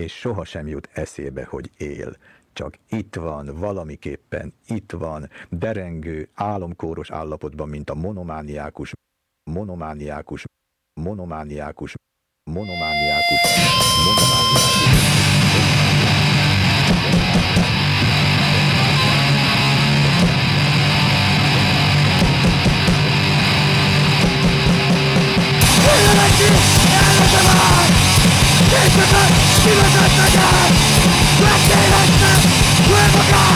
és sohasem jut eszébe, hogy él. Csak itt van, valamiképpen itt van, derengő, álomkóros állapotban, mint a monomániákus, monomániákus, monomániákus, monomániákus, monomániákus. We're forgotten